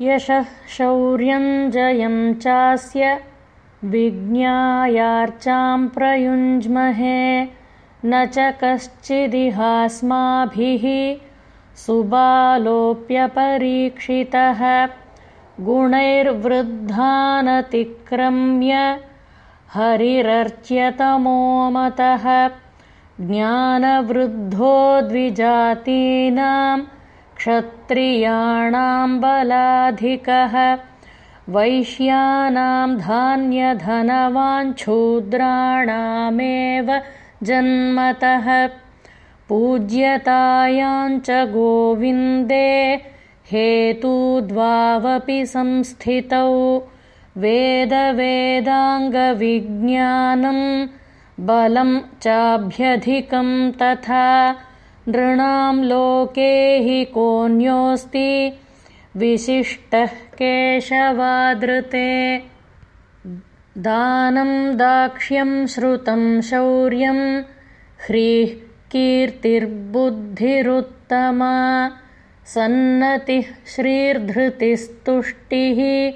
यशः शौर्यं जयं चास्य विज्ञायार्चां प्रयुञ्ज्महे। न च कश्चिदिहास्माभिः सुबालोऽप्यपरीक्षितः गुणैर्वृद्धानतिक्रम्य हरिरर्च्यतमोमतः ज्ञानवृद्धो द्विजातीनां क्षत्रियाणां बलाधिकः वैश्यानां धान्यधनवाञ्छूद्राणामेव जन्मतः। पूज्यतायाञ्च गोविन्दे हेतुद्वावपि संस्थितौ। वेदवेदाङ्गविज्ञानं बलं चाभ्यधिकं तथा नृणां लोके हि कोऽन्योऽस्ति। विशिष्टः केशवादृते। दानं दाक्ष्यं श्रुतं शौर्यं। ह्रीः कीर्तिर्बुद्धिरुत्तमा। सन्नतिः श्रीर्धृतिस्तुष्टिः।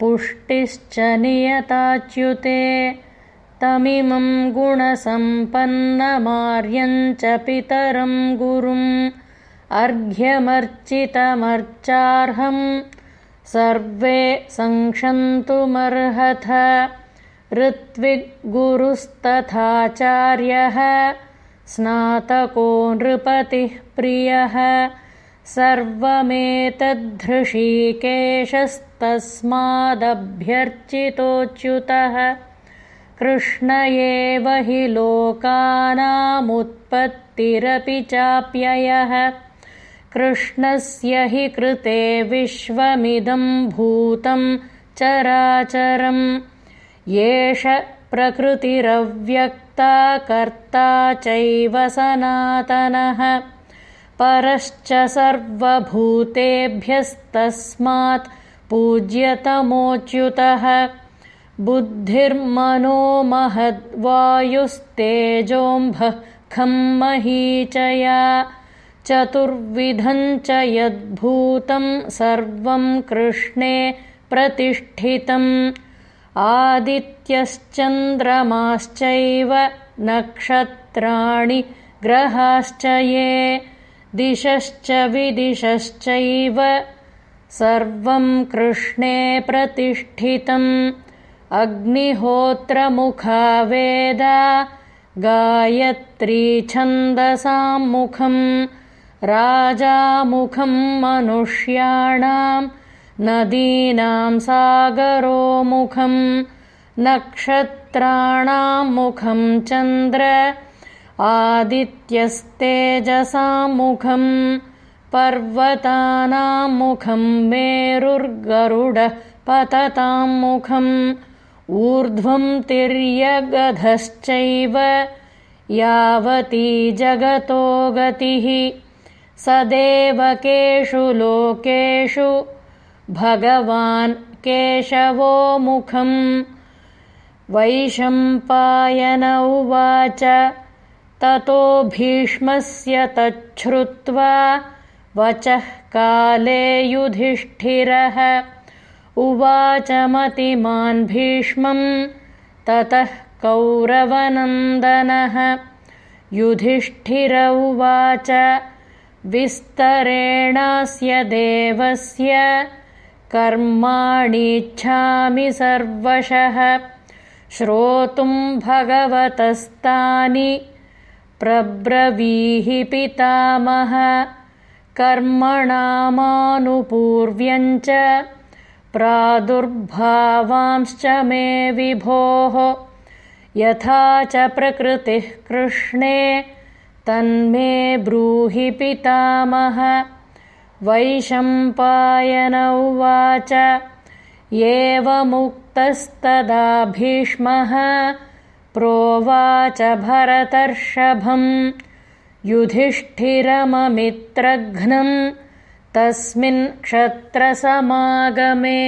पुष्टिश्च नियताच्युते तमिमं गुणसम्पन्नमार्यञ्च पितरं गुरुम् अर्घ्यमर्चितमर्चार्हं सर्वे संक्षन्तुमर्हथ ऋत्विग्गुरुस्तथाचार्यः स्नातको नृपतिः प्रियः सर्वमेतद्धृषीकेशस्तस्मादभ्यर्चितोच्युतः कृष्ण एव हि लोकानामुत्पत्तिरपि चाप्ययः। कृष्णस्य हि कृते विश्वमिदं भूतं चराचरम् एष प्रकृतिरव्यक्ता कर्ता चैव सनातनः। परश्च सर्वभूतेभ्यस्तस्मात् पूज्यतमोच्युतः बुद्धिर्मनो महद्वायुस्तेजोऽम्भः खं महीचया चतुर्विधं च यद्भूतं सर्वं कृष्णे प्रतिष्ठितम्। आदित्यश्चन्द्रमाश्चैव नक्षत्राणि ग्रहाश्च ये दिशश्च विदिशश्चैव सर्वं कृष्णे प्रतिष्ठितम् अग्निहोत्रमुखा वेदा गायत्री छन्दसां मुखं राजामुखं मनुष्याणां नदीनां सागरो मुखं नक्षत्राणां मुखं चन्द्र आदित्यस्तेजसां मुखं पर्वतानां मुखं मेरुर्गरुडः पततां मुखम् ऊर्ध्वं तिर्यगधश्चैव यावती जगतो गतिः। सदेवकेषु लोकेषु भगवान् केशवो मुखम् वैशम्पायन उवाच ततो भीष्मस्य तच्छ्रुत्वा वचः काले युधिष्ठिरः उवाच मतिमान् भीष्मं ततः कौरवनन्दनः युधिष्ठिर उवाच विस्तरेणास्य देवस्य कर्माणीच्छामि सर्वशः। श्रोतुं भगवतस्तानि प्रब्रवीहि पितामह। कर्मणामानुपूर्व्यञ्च प्रादुर्भावांश्च मे विभोः। यथा च प्रकृतिः कृष्णे तन्मे ब्रूहि पितामह। वैशम्पायन उवाच एवमुक्तस्तदा भीष्मः प्रोवाच भरतर्षभम्। युधिष्ठिरममित्रघ्नम् तस्मिन् क्षत्रसमागमे